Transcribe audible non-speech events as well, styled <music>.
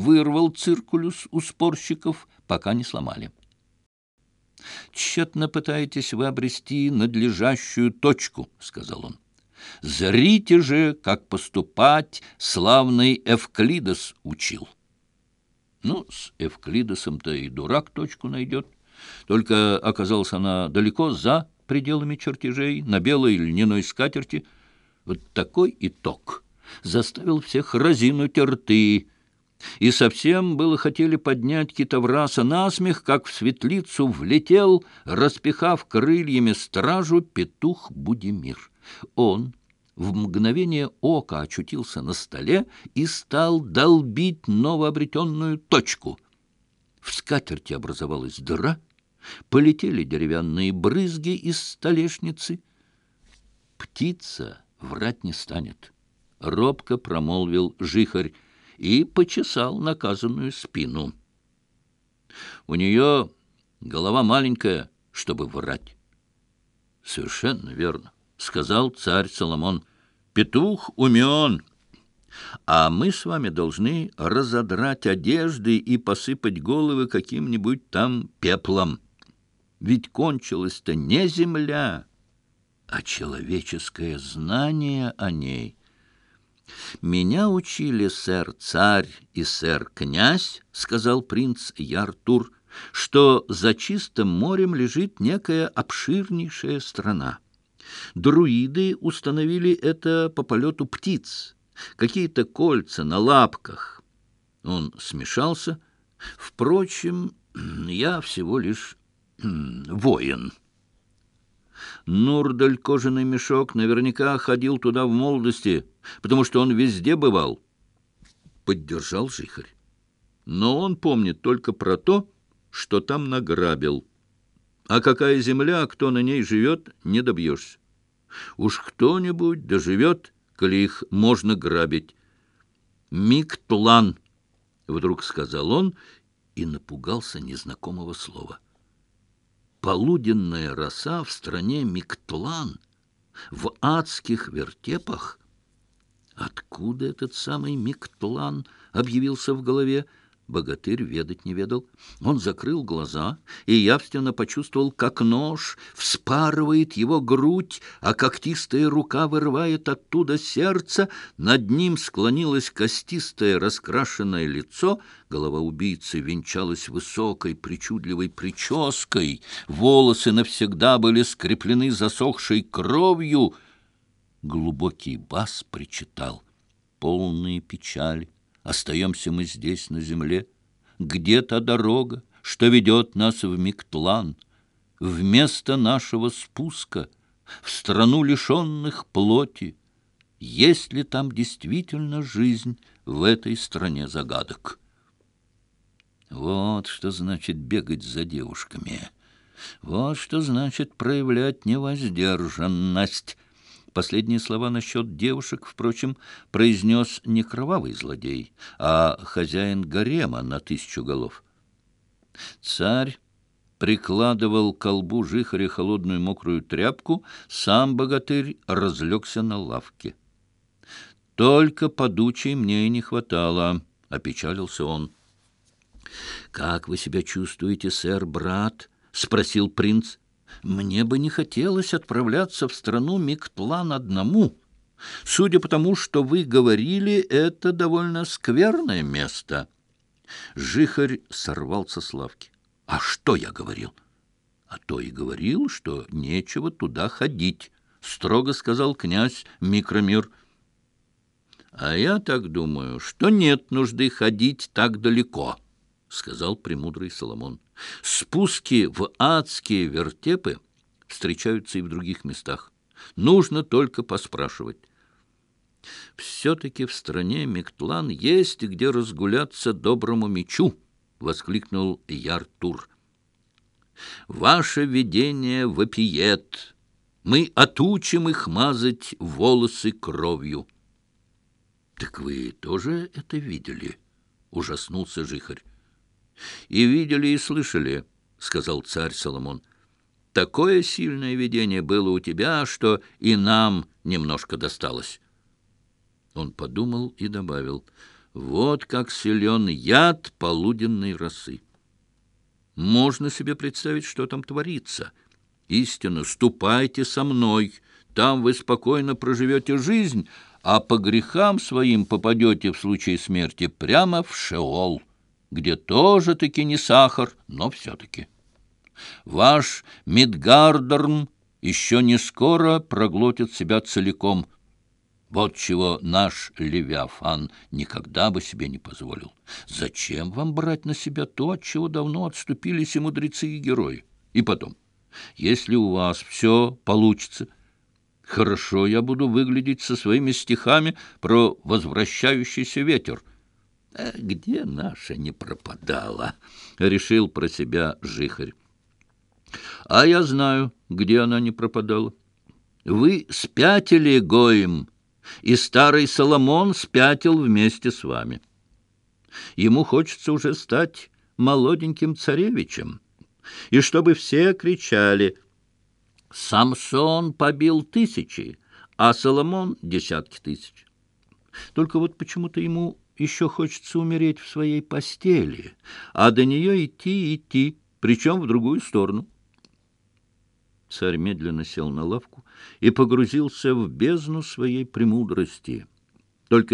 вырвал циркулюс у спорщиков, пока не сломали. «Тщетно пытаетесь вы обрести надлежащую точку», — сказал он. «Зрите же, как поступать славный Эвклидос учил». Ну, с Эвклидосом-то и дурак точку найдет. Только оказалась она далеко за пределами чертежей, на белой льняной скатерти. Вот такой итог заставил всех разинуть рты, и совсем было хотели поднять китовраса насмех, как в светлицу влетел, распихав крыльями стражу, петух Будимир. Он в мгновение ока очутился на столе и стал долбить новообретенную точку. В скатерти образовалась дыра, полетели деревянные брызги из столешницы. «Птица врать не станет», — робко промолвил жихарь и почесал наказанную спину. У нее голова маленькая, чтобы врать. — Совершенно верно, — сказал царь Соломон. — Петух умен. А мы с вами должны разодрать одежды и посыпать головы каким-нибудь там пеплом. Ведь кончилась-то не земля, а человеческое знание о ней — «Меня учили сэр-царь и сэр-князь, — сказал принц Яртур, — что за чистым морем лежит некая обширнейшая страна. Друиды установили это по полету птиц, какие-то кольца на лапках». Он смешался. «Впрочем, <clears throat> я всего лишь <clears throat> воин». Нурдаль кожаный мешок наверняка ходил туда в молодости, потому что он везде бывал. Поддержал Жихарь. Но он помнит только про то, что там награбил. А какая земля, кто на ней живет, не добьешься. Уж кто-нибудь доживет, коли их можно грабить. «Миктлан», — вдруг сказал он и напугался незнакомого слова. «Полуденная роса в стране Миктлан, в адских вертепах». Откуда этот самый Миктлан объявился в голове? Богатырь ведать не ведал. Он закрыл глаза и явственно почувствовал, как нож вспарывает его грудь, а когтистая рука вырывает оттуда сердце. Над ним склонилось костистое раскрашенное лицо. Голова убийцы венчалась высокой причудливой прической. Волосы навсегда были скреплены засохшей кровью — глубокий бас причитал. Полные печали. Остаемся мы здесь, на земле. Где та дорога, что ведет нас в Миктлан? Вместо нашего спуска в страну лишенных плоти. Есть ли там действительно жизнь в этой стране загадок? Вот что значит бегать за девушками. Вот что значит проявлять невоздержанность. Последние слова насчет девушек, впрочем, произнес не кровавый злодей, а хозяин гарема на тысячу голов. Царь прикладывал к колбу жихаря холодную мокрую тряпку, сам богатырь разлегся на лавке. «Только подучей мне и не хватало», — опечалился он. «Как вы себя чувствуете, сэр, брат?» — спросил принц. Мне бы не хотелось отправляться в страну Миктлан одному. Судя по тому, что вы говорили, это довольно скверное место». Жихарь сорвался с лавки. «А что я говорил?» «А то и говорил, что нечего туда ходить», — строго сказал князь Микромир. «А я так думаю, что нет нужды ходить так далеко», — сказал премудрый Соломон. Спуски в адские вертепы встречаются и в других местах. Нужно только поспрашивать. «Все-таки в стране Мектлан есть где разгуляться доброму мечу!» — воскликнул Яртур. «Ваше видение вопиет! Мы отучим их мазать волосы кровью!» «Так вы тоже это видели?» — ужаснулся жихарь и видели, и слышали», — сказал царь Соломон. «Такое сильное видение было у тебя, что и нам немножко досталось». Он подумал и добавил, «Вот как силен яд полуденной росы». «Можно себе представить, что там творится. Истинно, ступайте со мной, там вы спокойно проживете жизнь, а по грехам своим попадете в случае смерти прямо в Шеол» где тоже-таки не сахар, но все-таки. Ваш Мидгардерн еще не скоро проглотит себя целиком. Вот чего наш Левиафан никогда бы себе не позволил. Зачем вам брать на себя то, от чего давно отступились и мудрецы, и герои? И потом, если у вас все получится, хорошо я буду выглядеть со своими стихами про возвращающийся ветер — а где наша не пропадала, — решил про себя жихарь. — А я знаю, где она не пропадала. Вы спятили, Гоим, и старый Соломон спятил вместе с вами. Ему хочется уже стать молоденьким царевичем, и чтобы все кричали «Самсон побил тысячи, а Соломон — десятки тысяч». Только вот почему-то ему еще хочется умереть в своей постели, а до нее идти и идти, причем в другую сторону. Царь медленно сел на лавку и погрузился в бездну своей премудрости. Только